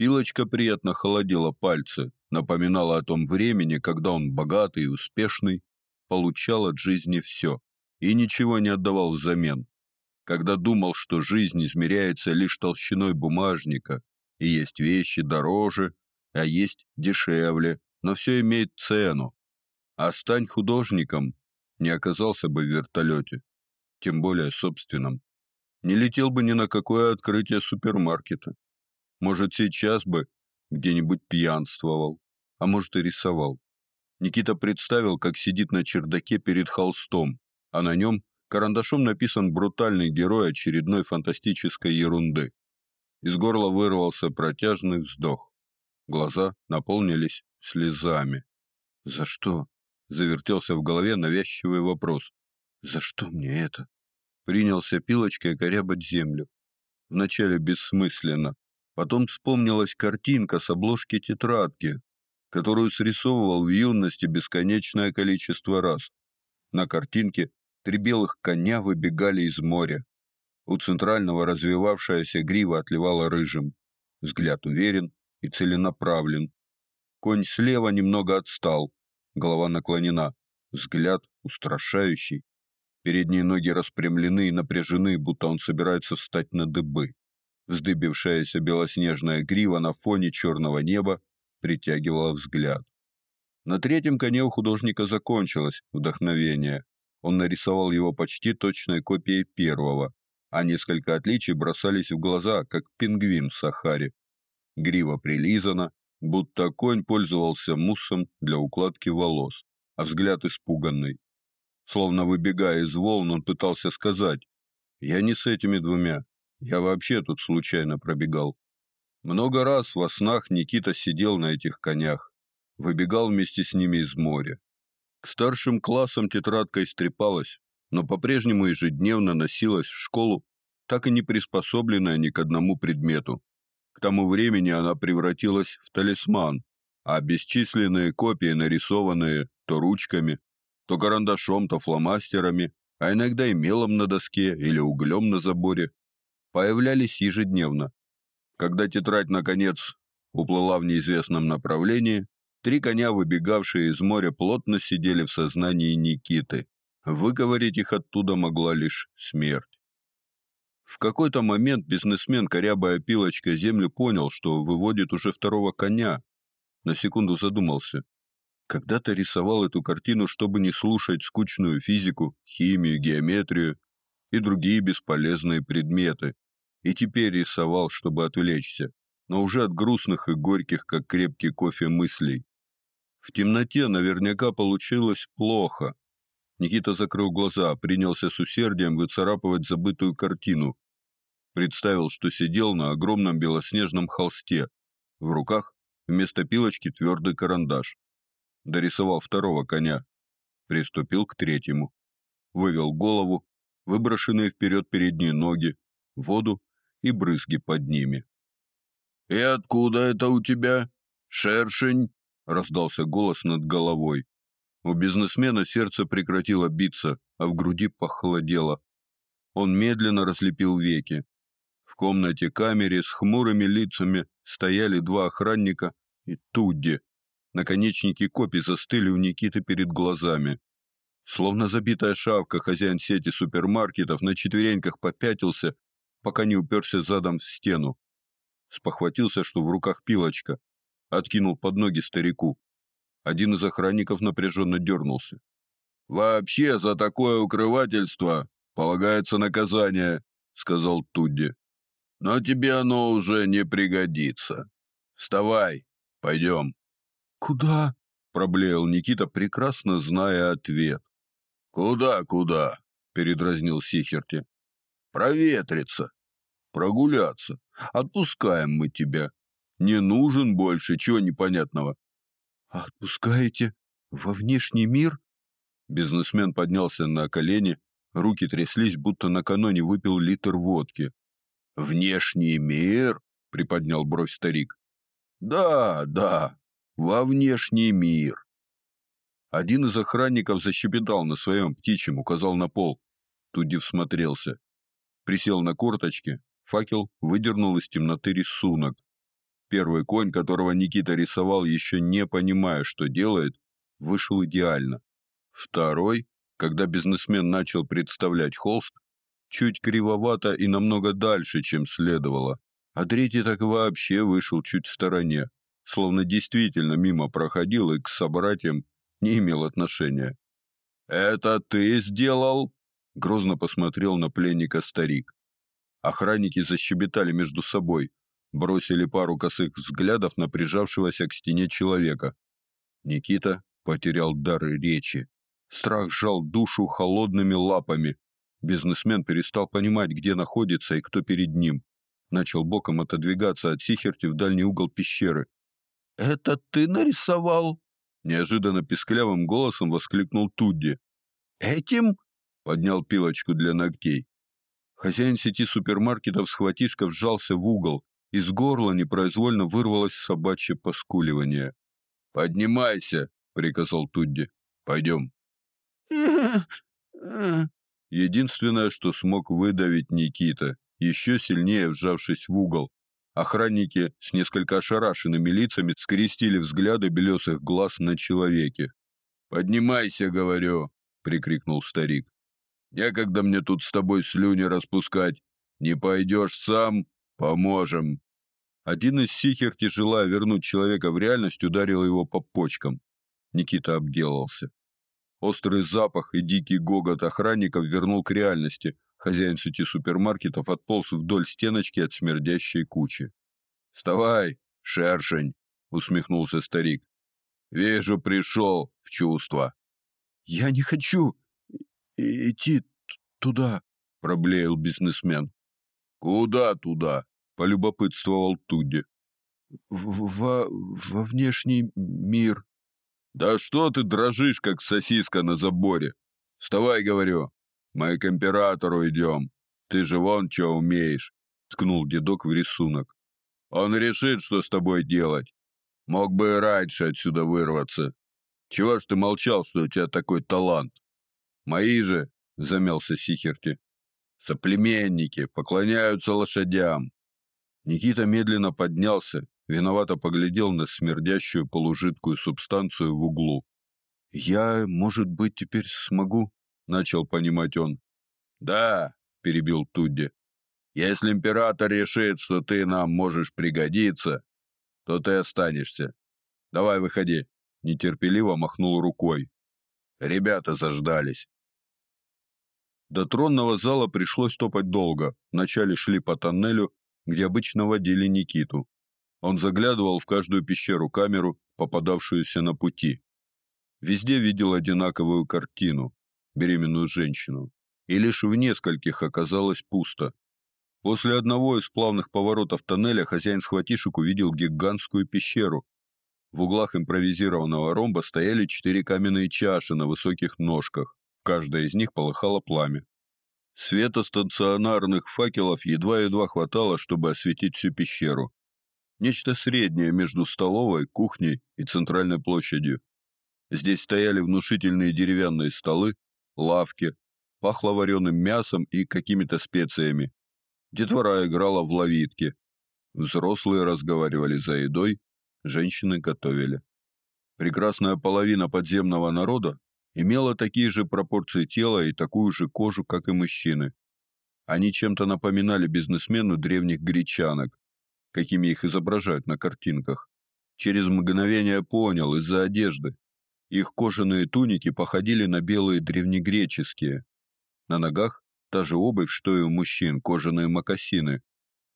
Пилочка приятно холодила пальцы, напоминала о том времени, когда он богатый и успешный, получал от жизни все и ничего не отдавал взамен. Когда думал, что жизнь измеряется лишь толщиной бумажника, и есть вещи дороже, а есть дешевле, но все имеет цену. А стань художником, не оказался бы в вертолете, тем более собственном. Не летел бы ни на какое открытие супермаркета. Может, сейчас бы где-нибудь пьянствовал, а может и рисовал. Никита представил, как сидит на чердаке перед холстом, а на нем карандашом написан брутальный герой очередной фантастической ерунды. Из горла вырвался протяжный вздох. Глаза наполнились слезами. «За что?» — завертелся в голове навязчивый вопрос. «За что мне это?» Принялся пилочкой корябать землю. Вначале бессмысленно, потом вспомнилась картинка с обложки тетрадки, которую срисовывал в юности бесконечное количество раз. На картинке три белых коня выбегали из моря. У центрального развивавшаяся грива отливала рыжим. Взгляд уверен и целенаправлен. Конь слева немного отстал, голова наклонена, взгляд устрашающий. Передние ноги распрямлены и напряжены, будто он собирается встать на дыбы. Вздыбившаяся белоснежная грива на фоне черного неба притягивала взгляд. На третьем коне у художника закончилось вдохновение. Он нарисовал его почти точной копией первого, а несколько отличий бросались в глаза, как пингвин в Сахаре. Грива прилизана, будто конь пользовался муссом для укладки волос, а взгляд испуганный. Словно выбегая из волн, он пытался сказать, «Я не с этими двумя, я вообще тут случайно пробегал». Много раз во снах Никита сидел на этих конях, выбегал вместе с ними из моря. К старшим классам тетрадка истрепалась, но по-прежнему ежедневно носилась в школу, так и не приспособленная ни к одному предмету. К тому времени она превратилась в талисман, а бесчисленные копии, нарисованные то ручками, то карандашом, то фломастерами, а иногда и мелом на доске или углем на заборе, появлялись ежедневно, когда тетрадь, наконец, уплыла в неизвестном направлении, три коня, выбегавшие из моря, плотно сидели в сознании Никиты. Выковырять их оттуда могла лишь смерть. В какой-то момент бизнесмен, корябая пилочкой землю, понял, что выводит уже второго коня. На секунду задумался. Когда-то рисовал эту картину, чтобы не слушать скучную физику, химию, геометрию и другие бесполезные предметы, и теперь рисовал, чтобы отвлечься, но уже от грустных и горьких, как крепкий кофе, мыслей. В темноте наверняка получилось плохо. Никита закрыл глаза, принялся с усердием выцарапывать забытую картину. Представил, что сидел на огромном белоснежном холсте. В руках вместо пилочки твердый карандаш. Дорисовал второго коня. Приступил к третьему. Вывел голову, выброшенные вперед передние ноги, воду и брызги под ними. «И откуда это у тебя? Шершень?» — раздался голос над головой. У бизнесмена сердце прекратило биться, а в груди похолодело. Он медленно разлепил веки. В комнате-камере с хмурыми лицами стояли два охранника и Тудди. Наконечники копий застыли у Никиты перед глазами. Словно забитая шавка, хозяин сети супермаркетов на четвереньках попятился пока не уперся задом в стену. Спохватился, что в руках пилочка. Откинул под ноги старику. Один из охранников напряженно дернулся. «Вообще за такое укрывательство полагается наказание», — сказал Тудди. «Но тебе оно уже не пригодится. Вставай, пойдем». «Куда?» — проблеял Никита, прекрасно зная ответ. «Куда, куда?» — передразнил Сихерти. Проветриться, прогуляться. Отпускаем мы тебя. Не нужен больше, чего непонятного. Отпускаете во внешний мир? Бизнесмен поднялся на колени, руки тряслись, будто накануне выпил литр водки. Внешний мир? приподнял бровь старик. Да, да, во внешний мир. Один из охранников защебетал на своем птичьем, указал на пол. Туди всмотрелся присел на корточки, факел выдернул из темноты рисунок. Первый конь, которого Никита рисовал, еще не понимая, что делает, вышел идеально. Второй, когда бизнесмен начал представлять холст, чуть кривовато и намного дальше, чем следовало, а третий так вообще вышел чуть в стороне, словно действительно мимо проходил и к собратьям не имел отношения. «Это ты сделал?» — грозно посмотрел на пленника старик. Охранники защебетали между собой, бросили пару косых взглядов на прижавшегося к стене человека. Никита потерял дар речи. Страх сжал душу холодными лапами. Бизнесмен перестал понимать, где находится и кто перед ним. Начал боком отодвигаться от Сихерти в дальний угол пещеры. «Это ты нарисовал?» Неожиданно писклявым голосом воскликнул Тудди. «Этим?» — поднял пилочку для ногтей. Хозяин сети супермаркетов схватишка вжался в угол, из горла непроизвольно вырвалось собачье поскуливание. «Поднимайся!» — приказал Тудди. «Пойдем». Единственное, что смог выдавить Никита, еще сильнее вжавшись в угол. Охранники с несколько ошарашенными лицами скрестили взгляды белесых глаз на человеке. «Поднимайся, говорю!» — прикрикнул старик. «Некогда мне тут с тобой слюни распускать. Не пойдешь сам, «Поможем!» Один из сихер, желая вернуть человека в реальность, ударил его по почкам. Никита обделался. Острый запах и дикий гогот охранников вернул к реальности. Хозяин сети супермаркетов отполз вдоль стеночки от смердящей кучи. «Вставай, шершень!» — усмехнулся старик. «Вижу, пришел в чувство». «Я не хочу идти туда», — проблеял бизнесмен. «Куда туда?» полюбопытствовал Тудди. Во, во внешний мир. Да что ты дрожишь, как сосиска на заборе? Вставай, говорю. Мы к императору идем. Ты же вон что умеешь, ткнул дедок в рисунок. Он решит, что с тобой делать. Мог бы и раньше отсюда вырваться. Чего ж ты молчал, что у тебя такой талант? Мои же, замялся Сихерти. Соплеменники поклоняются лошадям. Никита медленно поднялся, виновато поглядел на смердящую полужидкую субстанцию в углу. «Я, может быть, теперь смогу?» — начал понимать он. «Да», — перебил Тудди. «Если император решит, что ты нам можешь пригодиться, то ты останешься. Давай выходи», — нетерпеливо махнул рукой. Ребята заждались. До тронного зала пришлось топать долго. Вначале шли по тоннелю, где обычно водили Никиту. Он заглядывал в каждую пещеру-камеру, попадавшуюся на пути. Везде видел одинаковую картину – беременную женщину. И лишь в нескольких оказалось пусто. После одного из плавных поворотов тоннеля хозяин схватишек увидел гигантскую пещеру. В углах импровизированного ромба стояли четыре каменные чаши на высоких ножках. В каждой из них полыхало пламя. Света стационарных факелов едва-едва хватало, чтобы осветить всю пещеру. Нечто среднее между столовой, кухней и центральной площадью. Здесь стояли внушительные деревянные столы, лавки, пахло вареным мясом и какими-то специями. Детвора играла в ловитки. Взрослые разговаривали за едой, женщины готовили. Прекрасная половина подземного народа имела такие же пропорции тела и такую же кожу, как и мужчины. Они чем-то напоминали бизнесмену древних гречанок, какими их изображают на картинках. Через мгновение понял из-за одежды. Их кожаные туники походили на белые древнегреческие. На ногах та же обувь, что и у мужчин, кожаные мокасины.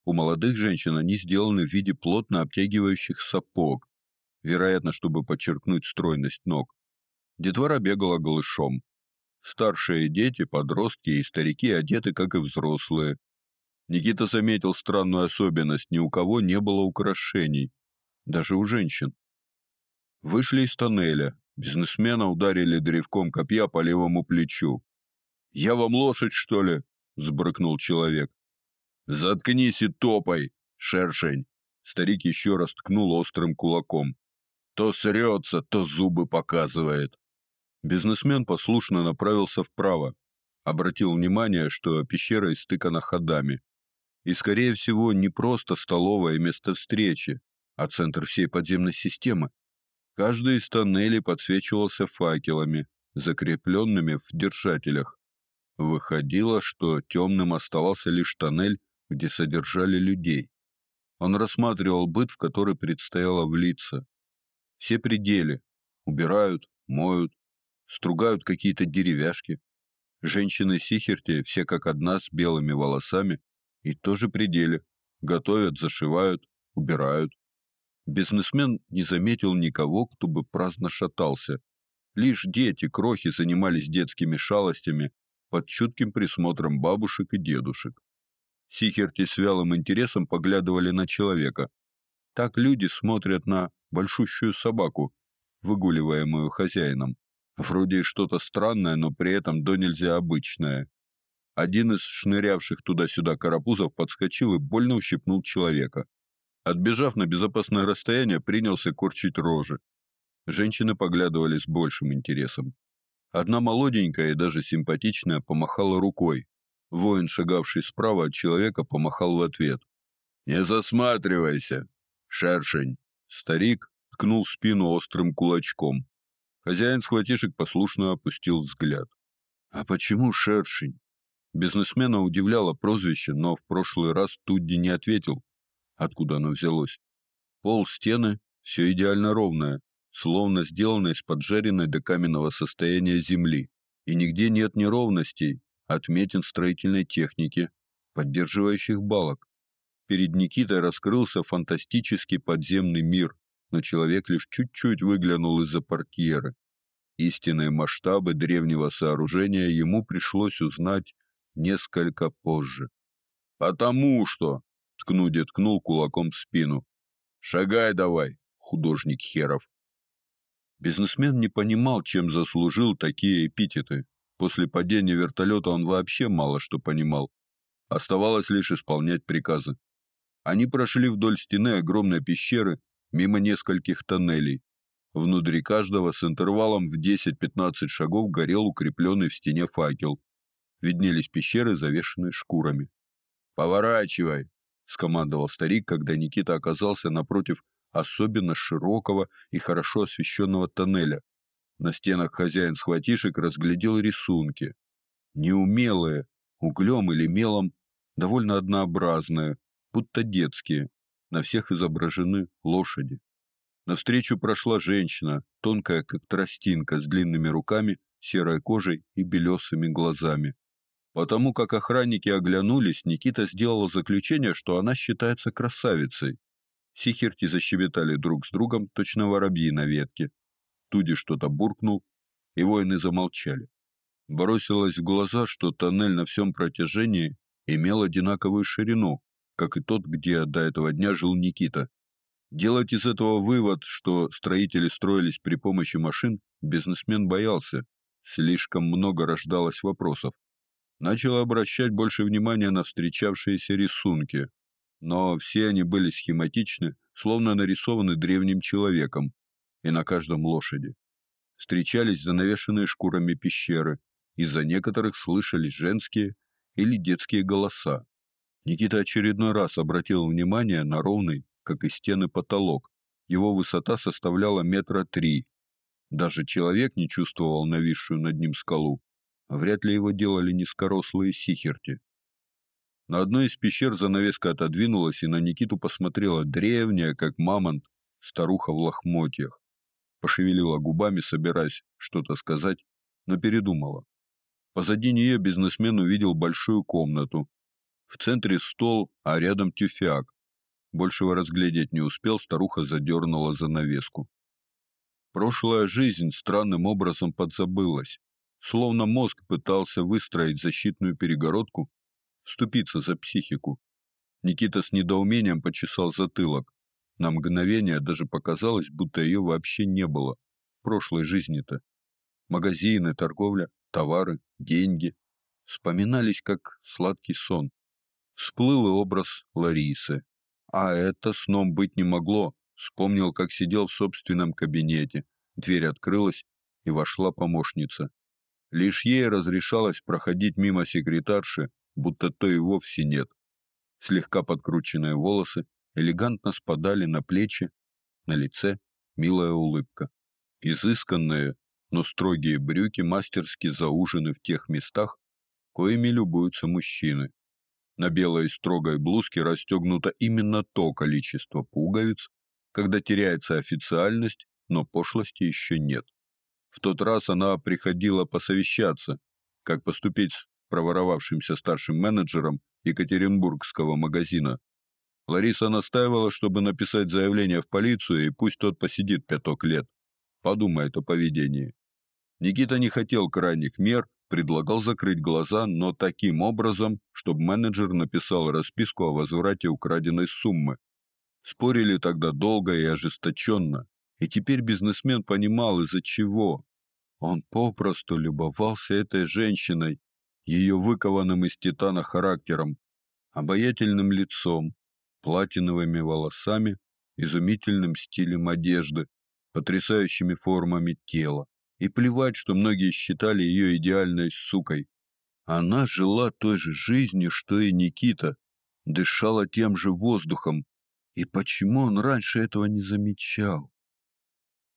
У молодых женщин они сделаны в виде плотно обтягивающих сапог, вероятно, чтобы подчеркнуть стройность ног. Детвора бегала голышом. Старшие дети, подростки и старики одеты, как и взрослые. Никита заметил странную особенность, ни у кого не было украшений, даже у женщин. Вышли из тоннеля, бизнесмена ударили древком копья по левому плечу. «Я вам лошадь, что ли?» — сбрыкнул человек. «Заткнись и топай, шершень!» Старик еще раз ткнул острым кулаком. То срется, то зубы показывает. Бизнесмен послушно направился вправо, обратил внимание, что пещера истыкана ходами. И, скорее всего, не просто столовое место встречи, а центр всей подземной системы. Каждый из тоннелей подсвечивался факелами, закрепленными в держателях. Выходило, что темным оставался лишь тоннель, где содержали людей. Он рассматривал быт, в который предстояло влиться. Все пределы. Убирают, моют, стругают какие-то деревяшки. Женщины Сихерти все как одна с белыми волосами и тоже пределе. Готовят, зашивают, убирают. Бизнесмен не заметил никого, кто бы праздно шатался. Лишь дети, крохи занимались детскими шалостями под чутким присмотром бабушек и дедушек. Сихерти с вялым интересом поглядывали на человека. Так люди смотрят на большущую собаку, выгуливаемую хозяином. Вроде что-то странное, но при этом до нельзя обычное. Один из шнырявших туда-сюда карапузов подскочил и больно ущипнул человека. Отбежав на безопасное расстояние, принялся корчить рожи. Женщины поглядывали с большим интересом. Одна молоденькая и даже симпатичная помахала рукой. Воин, шагавший справа от человека, помахал в ответ. «Не засматривайся, шершень!» Старик ткнул спину острым кулачком. Хозяин схватишек послушно опустил взгляд. «А почему шершень?» Бизнесмена удивляло прозвище, но в прошлый раз Тудди не ответил, откуда оно взялось. Пол, стены — все идеально ровное, словно сделано из поджаренной до каменного состояния земли. И нигде нет неровностей, отметин строительной техники, поддерживающих балок. Перед Никитой раскрылся фантастический подземный мир, но человек лишь чуть-чуть выглянул из-за портьеры. Истинные масштабы древнего сооружения ему пришлось узнать несколько позже. «Потому что...» Ткнуди ткнул кулаком в спину. «Шагай давай, художник херов!» Бизнесмен не понимал, чем заслужил такие эпитеты. После падения вертолета он вообще мало что понимал. Оставалось лишь исполнять приказы. Они прошли вдоль стены огромной пещеры, мимо нескольких тоннелей. Внутри каждого с интервалом в 10-15 шагов горел укрепленный в стене факел. Виднелись пещеры, завешенные шкурами. «Поворачивай!» — скомандовал старик, когда Никита оказался напротив особенно широкого и хорошо освещенного тоннеля. На стенах хозяин схватишек разглядел рисунки. Неумелые, углем или мелом, довольно однообразные, будто детские. На всех изображены лошади. Навстречу прошла женщина, тонкая, как тростинка, с длинными руками, серой кожей и белесыми глазами. Потому как охранники оглянулись, Никита сделал заключение, что она считается красавицей. Сихерти защебетали друг с другом, точно воробьи на ветке. Туди что-то буркнул, и воины замолчали. Бросилось в глаза, что тоннель на всем протяжении имел одинаковую ширину, как и тот, где до этого дня жил Никита. Делать из этого вывод, что строители строились при помощи машин, бизнесмен боялся. Слишком много рождалось вопросов начал обращать больше внимания на встречавшиеся рисунки, но все они были схематичны, словно нарисованы древним человеком, и на каждом лошади. Встречались занавешенные шкурами пещеры, из-за некоторых слышались женские или детские голоса. Никита очередной раз обратил внимание на ровный, как и стены, потолок. Его высота составляла метра три. Даже человек не чувствовал нависшую над ним скалу. Вряд ли его делали низкорослые сихерти. На одной из пещер занавеска отодвинулась, и на Никиту посмотрела древняя, как мамонт, старуха в лохмотьях. Пошевелила губами, собираясь что-то сказать, но передумала. Позади нее бизнесмен увидел большую комнату. В центре стол, а рядом тюфяк. Большего разглядеть не успел, старуха задернула занавеску. Прошлая жизнь странным образом подзабылась. Словно мозг пытался выстроить защитную перегородку, вступиться за психику. Никита с недоумением почесал затылок. На мгновение даже показалось, будто ее вообще не было. Прошлой жизни-то. Магазины, торговля, товары, деньги. Вспоминались как сладкий сон. Всплыл и образ Ларисы. А это сном быть не могло. Вспомнил, как сидел в собственном кабинете. Дверь открылась, и вошла помощница. Лишь ей разрешалось проходить мимо секретарши, будто то и вовсе нет. Слегка подкрученные волосы, элегантно спадали на плечи, на лице милая улыбка. Изысканные, но строгие брюки мастерски заужены в тех местах, коими любуются мужчины. На белой строгой блузке расстегнуто именно то количество пуговиц, когда теряется официальность, но пошлости еще нет. В тот раз она приходила посовещаться, как поступить с проворовавшимся старшим менеджером Екатеринбургского магазина. Лариса настаивала, чтобы написать заявление в полицию, и пусть тот посидит пяток лет. Подумает о поведении. Никита не хотел крайних мер, предлагал закрыть глаза, но таким образом, чтобы менеджер написал расписку о возврате украденной суммы. Спорили тогда долго и ожесточенно, и теперь бизнесмен понимал, из-за чего. Он попросту любовался этой женщиной, ее выкованным из титана характером, обаятельным лицом, платиновыми волосами, изумительным стилем одежды, потрясающими формами тела. И плевать, что многие считали ее идеальной сукой. Она жила той же жизнью, что и Никита, дышала тем же воздухом. И почему он раньше этого не замечал?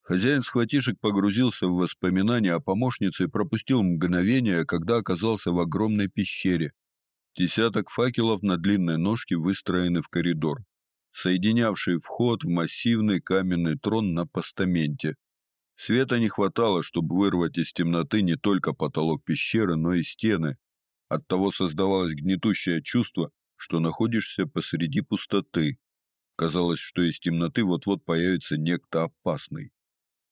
Хозяин схватишек погрузился в воспоминания о помощнице и пропустил мгновение, когда оказался в огромной пещере. Десяток факелов на длинной ножке выстроены в коридор, соединявший вход в массивный каменный трон на постаменте. Света не хватало, чтобы вырвать из темноты не только потолок пещеры, но и стены. Оттого создавалось гнетущее чувство, что находишься посреди пустоты. Казалось, что из темноты вот-вот появится некто опасный.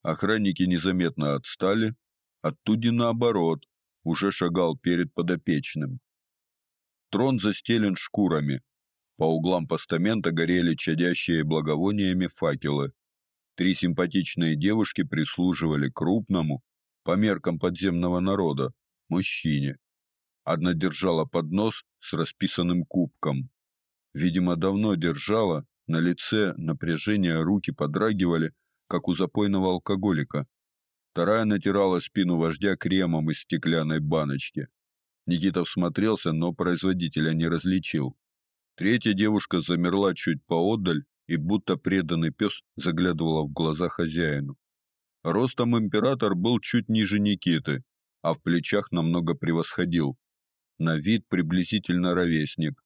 Охранники незаметно отстали, оттуда наоборот, уже шагал перед подопечным. Трон застелен шкурами. По углам постамента горели чадящие благовониями факелы. Три симпатичные девушки прислуживали крупному, по меркам подземного народа, мужчине. Одна держала поднос с расписанным кубком. Видимо, давно держала, на лице напряжение руки подрагивали, как у запойного алкоголика. Вторая натирала спину вождя кремом из стеклянной баночки. Никита всмотрелся, но производителя не различил. Третья девушка замерла чуть поодаль и будто преданный пес заглядывала в глаза хозяину. Ростом император был чуть ниже Никиты, а в плечах намного превосходил. На вид приблизительно ровесник.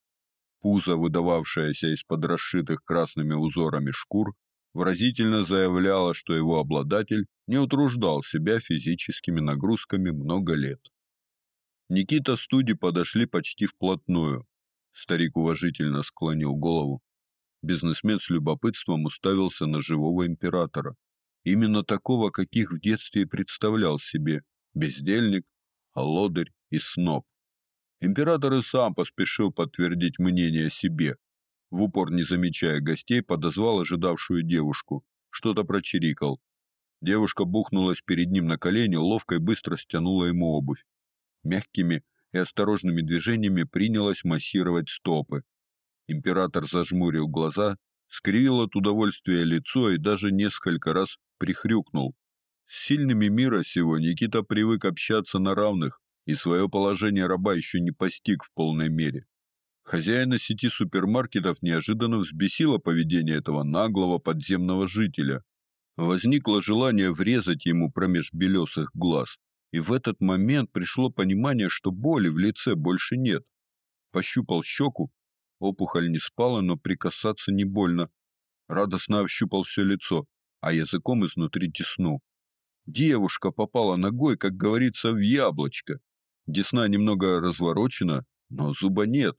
Пузо, выдававшееся из-под расшитых красными узорами шкур, выразительно заявляло, что его обладатель не утруждал себя физическими нагрузками много лет. Никита с Туди подошли почти вплотную. Старик уважительно склонил голову. Бизнесмен с любопытством уставился на живого императора. Именно такого, каких в детстве представлял себе. Бездельник, лодырь и сноб. Император и сам поспешил подтвердить мнение о себе. В упор не замечая гостей, подозвал ожидавшую девушку. Что-то прочирикал. Девушка бухнулась перед ним на колени, ловко и быстро стянула ему обувь. Мягкими и осторожными движениями принялась массировать стопы, Император зажмурил глаза, скривил от удовольствия лицо и даже несколько раз прихрюкнул. С сильными мира сего Никита привык общаться на равных, и свое положение раба еще не постиг в полной мере. Хозяина сети супермаркетов неожиданно взбесило поведение этого наглого подземного жителя. Возникло желание врезать ему промеж белесых глаз, и в этот момент пришло понимание, что боли в лице больше нет. Пощупал щеку Опухоль не спала, но прикасаться не больно. Радостно ощупал все лицо, а языком изнутри теснул. Девушка попала ногой, как говорится, в яблочко. Десна немного разворочена, но зуба нет.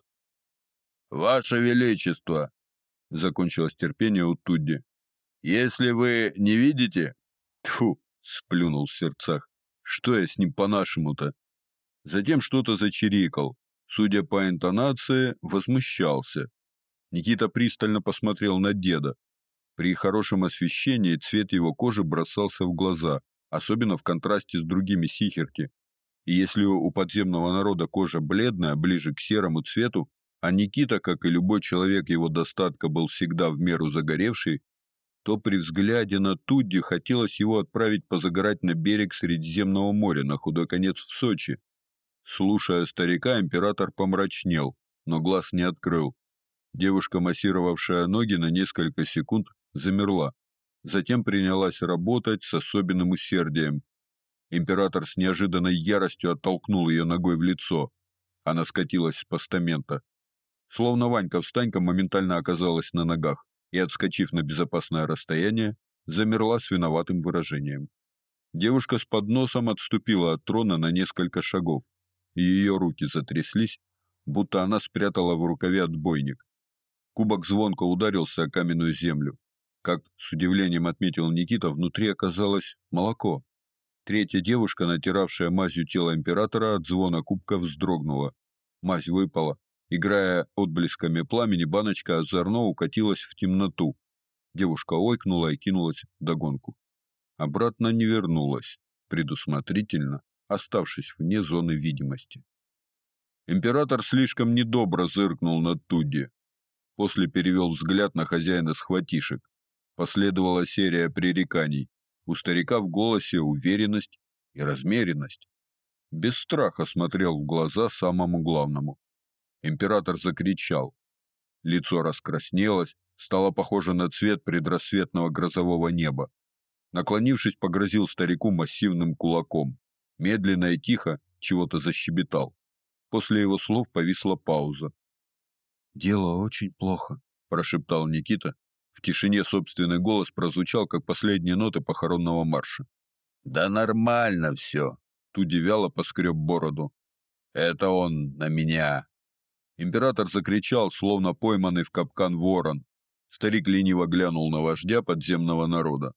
Ваше величество, закончилось терпение у Тудди. Если вы не видите, тфу, сплюнул в сердцах. Что я с ним по-нашему-то? Затем что-то зачирикал, судя по интонации, возмущался. Никита пристально посмотрел на деда. При хорошем освещении цвет его кожи бросался в глаза, особенно в контрасте с другими сихерки. И если у подземного народа кожа бледная, ближе к серому цвету, а Никита, как и любой человек его достатка, был всегда в меру загоревший, то при взгляде на Тудди хотелось его отправить позагорать на берег Средиземного моря, на худой конец в Сочи, Слушая старика, император помрачнел, но глаз не открыл. Девушка, массировавшая ноги на несколько секунд, замерла. Затем принялась работать с особенным усердием. Император с неожиданной яростью оттолкнул ее ногой в лицо. Она скатилась с постамента. Словно Ванька-встанька моментально оказалась на ногах и, отскочив на безопасное расстояние, замерла с виноватым выражением. Девушка с подносом отступила от трона на несколько шагов, и ее руки затряслись, будто она спрятала в рукаве отбойник. Кубок звонко ударился о каменную землю. Как с удивлением отметил Никита, внутри оказалось молоко. Третья девушка, натиравшая мазью тело императора, от звона кубка вздрогнула. Мазь выпала. Играя отблесками пламени, баночка озорно укатилась в темноту. Девушка ойкнула и кинулась догонку. Обратно не вернулась, предусмотрительно оставшись вне зоны видимости. Император слишком недобро зыркнул на Тудди. После перевел взгляд на хозяина схватишек. Последовала серия пререканий. У старика в голосе уверенность и размеренность. Без страха смотрел в глаза самому главному. Император закричал. Лицо раскраснелось, стало похоже на цвет предрассветного грозового неба. Наклонившись, погрозил старику массивным кулаком. Медленно и тихо чего-то защебетал. После его слов повисла пауза. «Дело очень плохо», – прошептал Никита. В тишине собственный голос прозвучал, как последние ноты похоронного марша. «Да нормально все», – Туди вяло поскреб бороду. «Это он на меня». Император закричал, словно пойманный в капкан ворон. Старик лениво глянул на вождя подземного народа.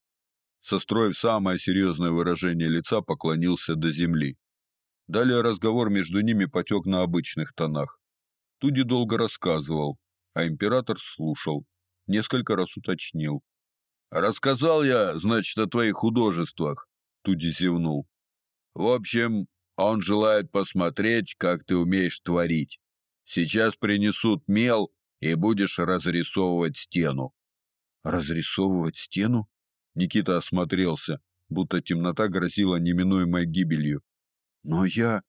Состроив самое серьезное выражение лица, поклонился до земли. Далее разговор между ними потек на обычных тонах. Туди долго рассказывал, а император слушал, несколько раз уточнил. «Рассказал я, значит, о твоих художествах», — Туди зевнул. «В общем, он желает посмотреть, как ты умеешь творить. Сейчас принесут мел, и будешь разрисовывать стену». «Разрисовывать стену?» Никита осмотрелся, будто темнота грозила неминуемой гибелью. «Но я...»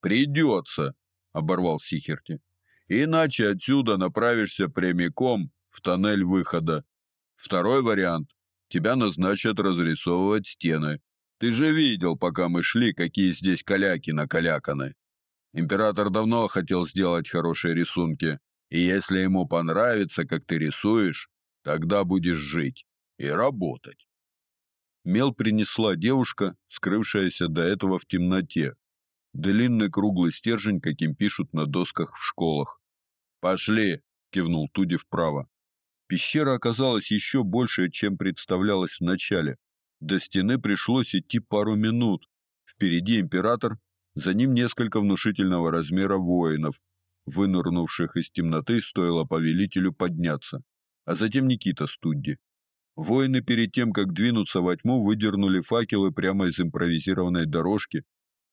«Придется», — оборвал Сихерти. «Иначе отсюда направишься прямиком в тоннель выхода. Второй вариант. Тебя назначат разрисовывать стены. Ты же видел, пока мы шли, какие здесь каляки накаляканы. Император давно хотел сделать хорошие рисунки, и если ему понравится, как ты рисуешь, тогда будешь жить и работать. Мел принесла девушка, скрывшаяся до этого в темноте. Длинный круглый стержень, каким пишут на досках в школах. «Пошли!» — кивнул Туди вправо. Пещера оказалась еще больше, чем представлялось вначале. До стены пришлось идти пару минут. Впереди император, за ним несколько внушительного размера воинов, вынырнувших из темноты, стоило повелителю подняться, а затем Никита с Тудди. Воины перед тем, как двинуться во тьму, выдернули факелы прямо из импровизированной дорожки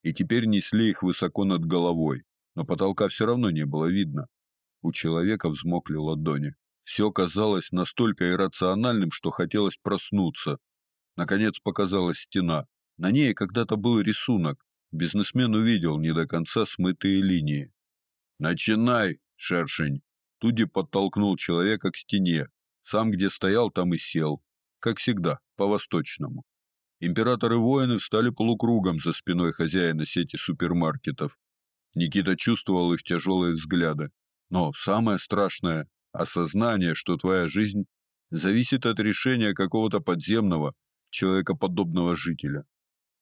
и теперь несли их высоко над головой, но потолка все равно не было видно. У человека взмокли ладони. Все казалось настолько иррациональным, что хотелось проснуться. Наконец показалась стена. На ней когда-то был рисунок. Бизнесмен увидел не до конца смытые линии. «Начинай, шершень!» Туди подтолкнул человека к стене, сам где стоял, там и сел. Как всегда, по-восточному. Императоры воины встали полукругом за спиной хозяина сети супермаркетов. Никита чувствовал их тяжелые взгляды. Но самое страшное – осознание, что твоя жизнь зависит от решения какого-то подземного, человекоподобного жителя.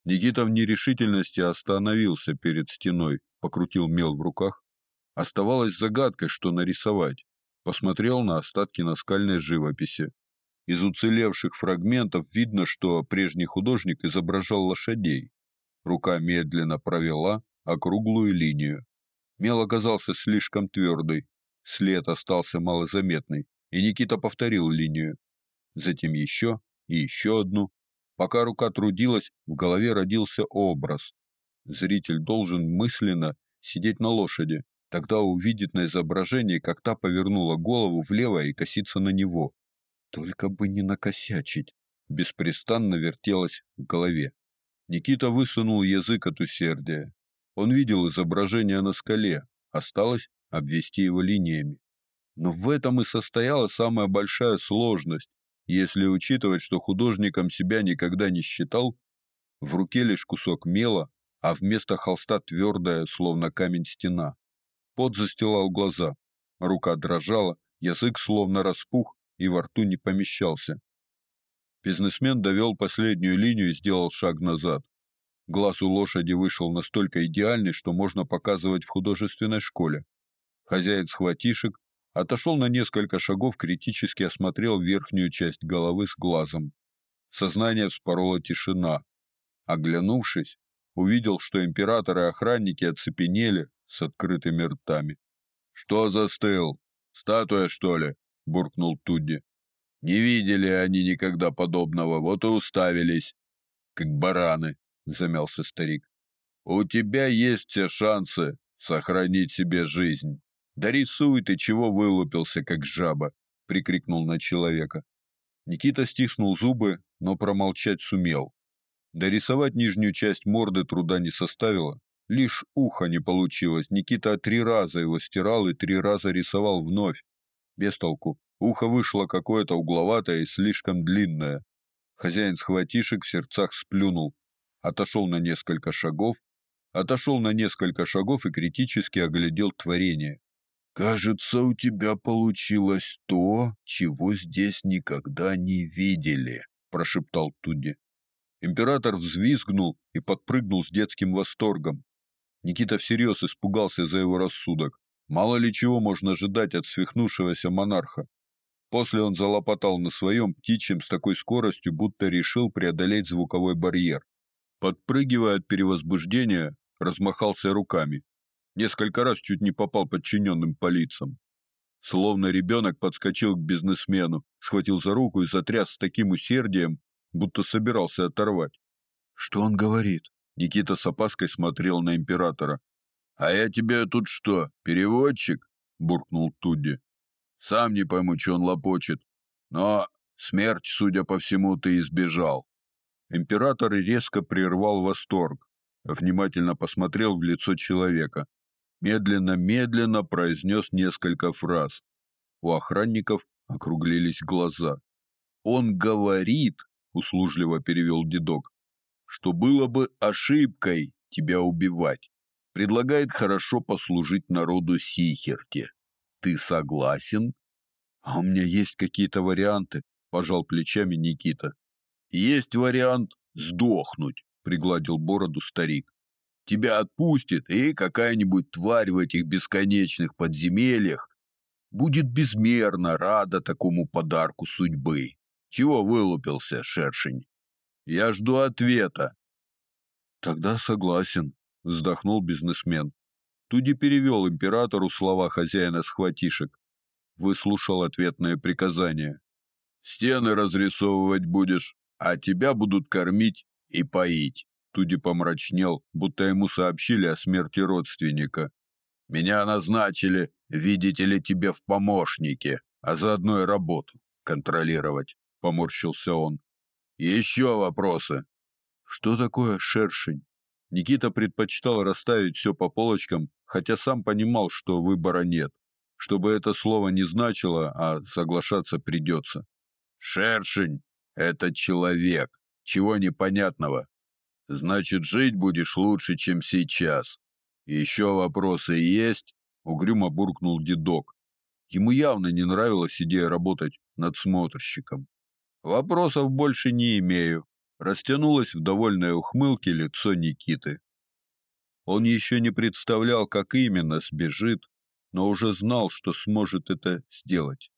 Никита в нерешительности остановился перед стеной, покрутил мел в руках. Оставалось загадкой, что нарисовать посмотрел на остатки наскальной живописи. Из уцелевших фрагментов видно, что прежний художник изображал лошадей. Рука медленно провела округлую линию. Мел оказался слишком твердый, след остался малозаметный, и Никита повторил линию. Затем еще и еще одну. Пока рука трудилась, в голове родился образ. Зритель должен мысленно сидеть на лошади, Тогда увидит на изображении, как та повернула голову влево и косится на него. Только бы не накосячить, беспрестанно вертелось в голове. Никита высунул язык от усердия. Он видел изображение на скале, осталось обвести его линиями. Но в этом и состояла самая большая сложность, если учитывать, что художником себя никогда не считал, в руке лишь кусок мела, а вместо холста твердая, словно камень стена. Пот застилал глаза, рука дрожала, язык словно распух и во рту не помещался. Бизнесмен довел последнюю линию и сделал шаг назад. Глаз у лошади вышел настолько идеальный, что можно показывать в художественной школе. Хозяин схватишек отошел на несколько шагов, критически осмотрел верхнюю часть головы с глазом. Сознание вспорола тишина. Оглянувшись, увидел, что император и охранники оцепенели с открытыми ртами. «Что застыл? Статуя, что ли?» – буркнул Тудди. «Не видели они никогда подобного, вот и уставились, как бараны», – замялся старик. «У тебя есть все шансы сохранить себе жизнь. Да рисуй ты, чего вылупился, как жаба!» — прикрикнул на человека. Никита стиснул зубы, но промолчать сумел. Дорисовать нижнюю часть морды труда не составило. Лишь ухо не получилось. Никита три раза его стирал и три раза рисовал вновь. Без толку. Ухо вышло какое-то угловатое и слишком длинное. Хозяин схватишек в сердцах сплюнул. Отошел на несколько шагов. Отошел на несколько шагов и критически оглядел творение. Кажется, у тебя получилось то, чего здесь никогда не видели, прошептал Туди. Император взвизгнул и подпрыгнул с детским восторгом. Никита всерьез испугался за его рассудок. Мало ли чего можно ожидать от свихнувшегося монарха. После он залопотал на своем птичьем с такой скоростью, будто решил преодолеть звуковой барьер. Подпрыгивая от перевозбуждения, размахался руками. Несколько раз чуть не попал подчиненным по лицам. Словно ребенок подскочил к бизнесмену, схватил за руку и затряс с таким усердием, будто собирался оторвать. Что он говорит? Никита с опаской смотрел на императора. А я тебе тут что, переводчик? буркнул Тудди. Сам не пойму, что он лопочет. Но смерть, судя по всему, ты избежал. Император резко прервал восторг, внимательно посмотрел в лицо человека, медленно-медленно произнес несколько фраз. У охранников округлились глаза. Он говорит, услужливо перевел дедок, что было бы ошибкой тебя убивать. Предлагает хорошо послужить народу Сихерте. Ты согласен? А у меня есть какие-то варианты, пожал плечами Никита. Есть вариант сдохнуть, пригладил бороду старик тебя отпустит, и какая-нибудь тварь в этих бесконечных подземельях будет безмерно рада такому подарку судьбы. Чего вылупился, шершень? Я жду ответа. Тогда согласен, вздохнул бизнесмен. Туди перевел императору слова хозяина схватишек. Выслушал ответное приказание. Стены разрисовывать будешь, а тебя будут кормить и поить. Туди помрачнел, будто ему сообщили о смерти родственника. Меня назначили, видите ли, тебе в помощнике, а заодно и работу контролировать, поморщился он. Еще вопросы? Что такое шершень? Никита предпочитал расставить все по полочкам, хотя сам понимал, что выбора нет. Чтобы это слово не значило, а соглашаться придется. Шершень это человек. Чего непонятного? Значит, жить будешь лучше, чем сейчас. Еще вопросы есть? Угрюмо буркнул дедок. Ему явно не нравилась идея работать надсмотрщиком. Вопросов больше не имею. Растянулось в довольной ухмылке лицо Никиты. Он еще не представлял, как именно сбежит, но уже знал, что сможет это сделать.